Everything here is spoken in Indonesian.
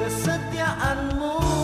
kesetiaanmu.